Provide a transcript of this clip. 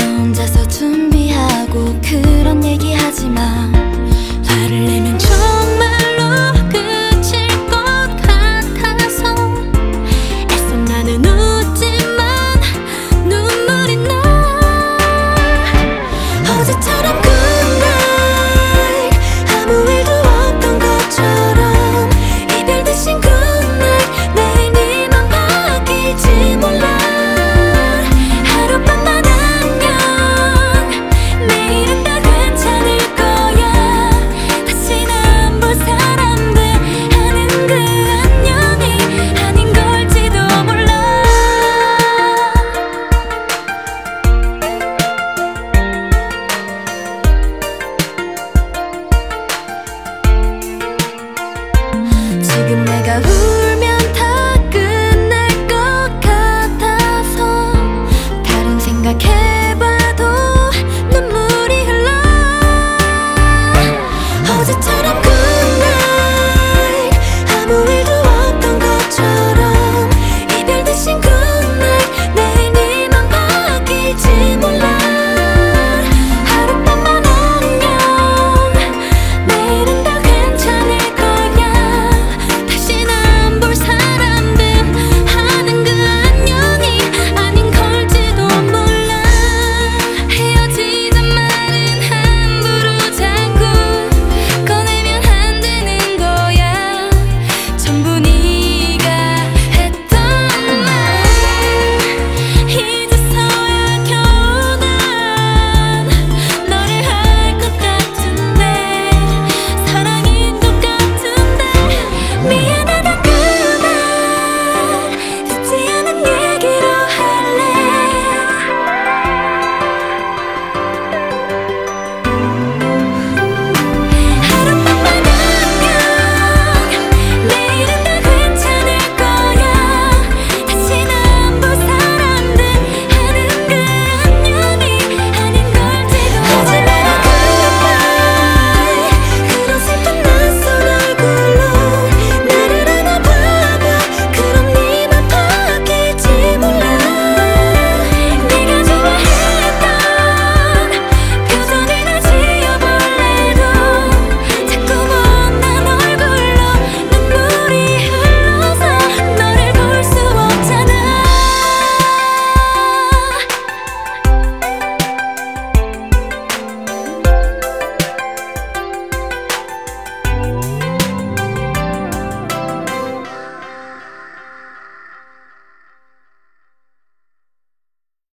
혼자서 준비하고 그런 얘기 하지 마.